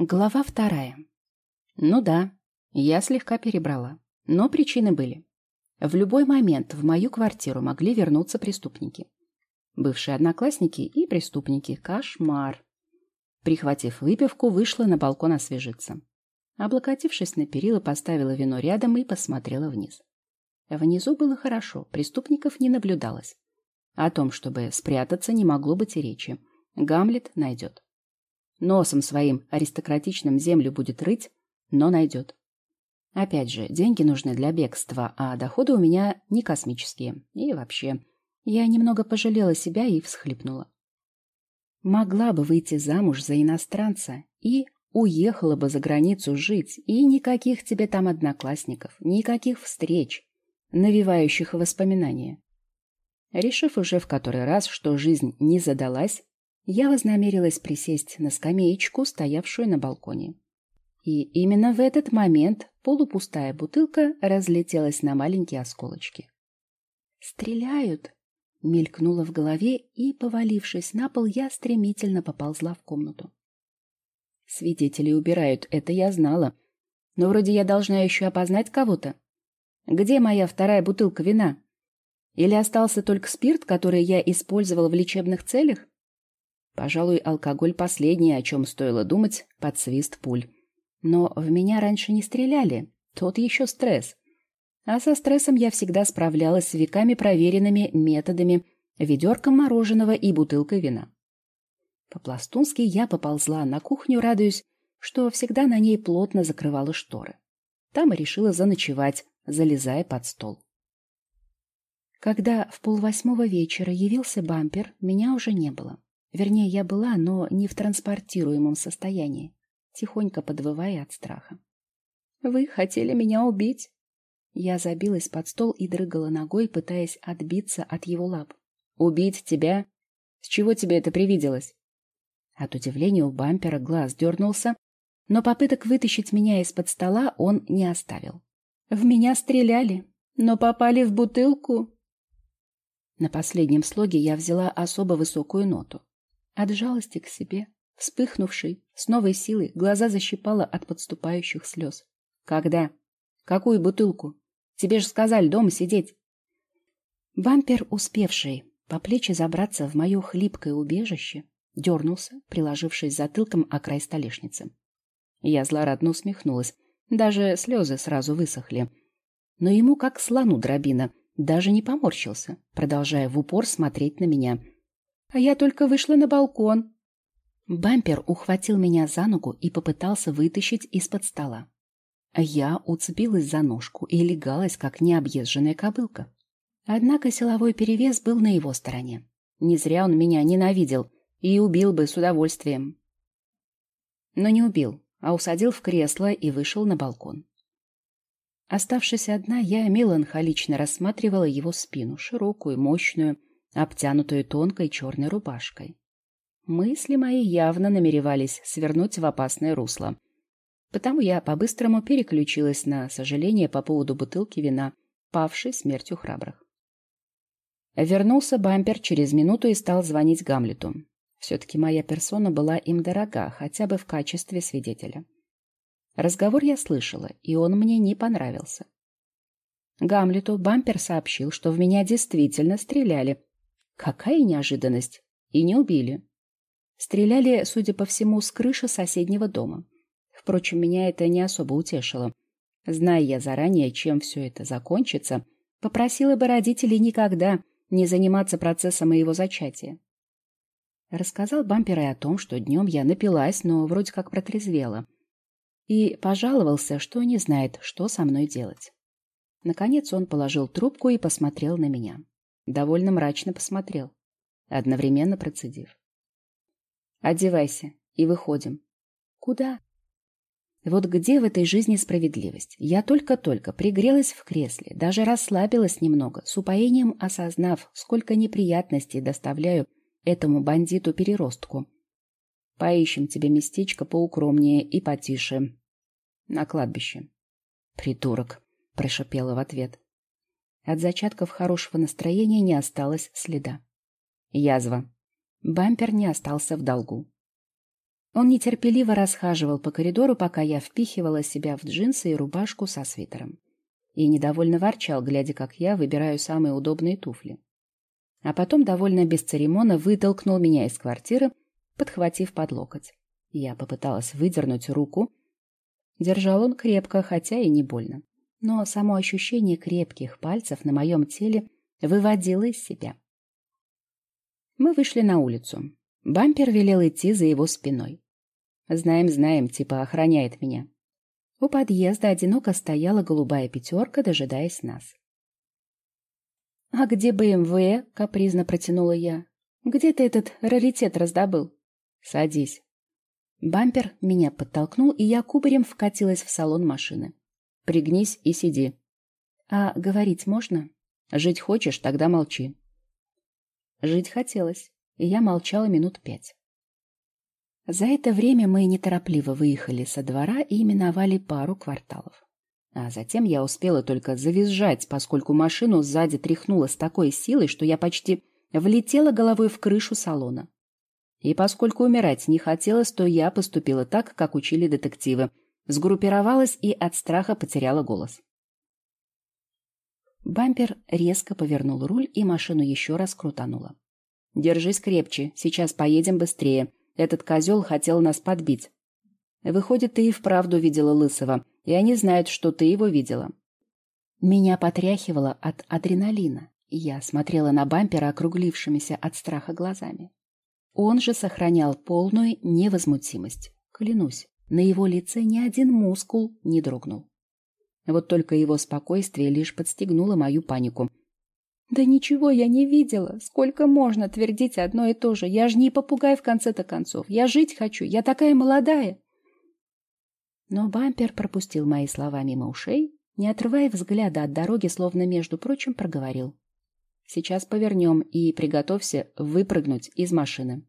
Глава вторая. Ну да, я слегка перебрала, но причины были. В любой момент в мою квартиру могли вернуться преступники. Бывшие одноклассники и преступники. Кошмар. Прихватив выпивку, вышла на балкон освежиться. Облокотившись на перила, поставила вино рядом и посмотрела вниз. Внизу было хорошо, преступников не наблюдалось. О том, чтобы спрятаться, не могло быть и речи. Гамлет найдет. Носом своим аристократичным землю будет рыть, но найдет. Опять же, деньги нужны для бегства, а доходы у меня не космические. И вообще, я немного пожалела себя и всхлипнула. Могла бы выйти замуж за иностранца и уехала бы за границу жить, и никаких тебе там одноклассников, никаких встреч, навевающих воспоминания. Решив уже в который раз, что жизнь не задалась, я вознамерилась присесть на скамеечку, стоявшую на балконе. И именно в этот момент полупустая бутылка разлетелась на маленькие осколочки. «Стреляют!» — мелькнуло в голове, и, повалившись на пол, я стремительно поползла в комнату. Свидетелей убирают, это я знала. Но вроде я должна еще опознать кого-то. Где моя вторая бутылка вина? Или остался только спирт, который я использовал в лечебных целях? Пожалуй, алкоголь последнее, о чем стоило думать, под свист пуль. Но в меня раньше не стреляли. Тот еще стресс. А со стрессом я всегда справлялась с веками проверенными методами, ведерком мороженого и бутылкой вина. По-пластунски я поползла на кухню, радуясь, что всегда на ней плотно закрывала шторы. Там и решила заночевать, залезая под стол. Когда в полвосьмого вечера явился бампер, меня уже не было. Вернее, я была, но не в транспортируемом состоянии, тихонько подвывая от страха. «Вы хотели меня убить?» Я забилась под стол и дрыгала ногой, пытаясь отбиться от его лап. «Убить тебя? С чего тебе это привиделось?» От удивления у бампера глаз дернулся, но попыток вытащить меня из-под стола он не оставил. «В меня стреляли, но попали в бутылку». На последнем слоге я взяла особо высокую ноту. От жалости к себе, вспыхнувшей, с новой силой, глаза защипала от подступающих слез. «Когда? Какую бутылку? Тебе же сказали дома сидеть!» Бампер, успевший по плечи забраться в мое хлипкое убежище, дернулся, приложившись затылком о край столешницы. Я злорадно усмехнулась. Даже слезы сразу высохли. Но ему, как слону дробина, даже не поморщился, продолжая в упор смотреть на меня — а я только вышла на балкон. Бампер ухватил меня за ногу и попытался вытащить из-под стола. Я уцепилась за ножку и легалась, как необъезженная кобылка. Однако силовой перевес был на его стороне. Не зря он меня ненавидел и убил бы с удовольствием. Но не убил, а усадил в кресло и вышел на балкон. Оставшись одна, я меланхолично рассматривала его спину, широкую, мощную, обтянутую тонкой черной рубашкой. Мысли мои явно намеревались свернуть в опасное русло. Потому я по-быстрому переключилась на сожаление по поводу бутылки вина, павшей смертью храбрых. Вернулся бампер через минуту и стал звонить Гамлету. Все-таки моя персона была им дорога, хотя бы в качестве свидетеля. Разговор я слышала, и он мне не понравился. Гамлету бампер сообщил, что в меня действительно стреляли, Какая неожиданность! И не убили. Стреляли, судя по всему, с крыши соседнего дома. Впрочем, меня это не особо утешило. Зная я заранее, чем все это закончится, попросила бы родителей никогда не заниматься процессом моего зачатия. Рассказал бампер о том, что днем я напилась, но вроде как протрезвела. И пожаловался, что не знает, что со мной делать. Наконец он положил трубку и посмотрел на меня довольно мрачно посмотрел, одновременно процедив. «Одевайся и выходим». «Куда?» Вот где в этой жизни справедливость? Я только-только пригрелась в кресле, даже расслабилась немного, с упоением осознав, сколько неприятностей доставляю этому бандиту-переростку. Поищем тебе местечко поукромнее и потише. На кладбище. Придурок, прошипела в ответ. От зачатков хорошего настроения не осталось следа. Язва. Бампер не остался в долгу. Он нетерпеливо расхаживал по коридору, пока я впихивала себя в джинсы и рубашку со свитером. И недовольно ворчал, глядя, как я выбираю самые удобные туфли. А потом довольно бесцеремонно вытолкнул меня из квартиры, подхватив под локоть. Я попыталась выдернуть руку. Держал он крепко, хотя и не больно. Но само ощущение крепких пальцев на моем теле выводило из себя. Мы вышли на улицу. Бампер велел идти за его спиной. Знаем, знаем, типа охраняет меня. У подъезда одиноко стояла голубая пятерка, дожидаясь нас. «А где БМВ?» — капризно протянула я. «Где ты этот раритет раздобыл?» «Садись». Бампер меня подтолкнул, и я кубарем вкатилась в салон машины. «Пригнись и сиди». «А говорить можно?» «Жить хочешь, тогда молчи». Жить хотелось, и я молчала минут пять. За это время мы неторопливо выехали со двора и именовали пару кварталов. А затем я успела только завизжать, поскольку машину сзади тряхнуло с такой силой, что я почти влетела головой в крышу салона. И поскольку умирать не хотелось, то я поступила так, как учили детективы. Сгруппировалась и от страха потеряла голос. Бампер резко повернул руль и машину еще раз крутанула. «Держись крепче, сейчас поедем быстрее. Этот козел хотел нас подбить. Выходит, ты и вправду видела Лысого, и они знают, что ты его видела». Меня потряхивало от адреналина, и я смотрела на бампера округлившимися от страха глазами. Он же сохранял полную невозмутимость. Клянусь, на его лице ни один мускул не дрогнул. Вот только его спокойствие лишь подстегнуло мою панику. «Да ничего я не видела. Сколько можно твердить одно и то же? Я же не попугай в конце-то концов. Я жить хочу. Я такая молодая». Но бампер пропустил мои слова мимо ушей, не отрывая взгляда от дороги, словно, между прочим, проговорил. «Сейчас повернем и приготовься выпрыгнуть из машины».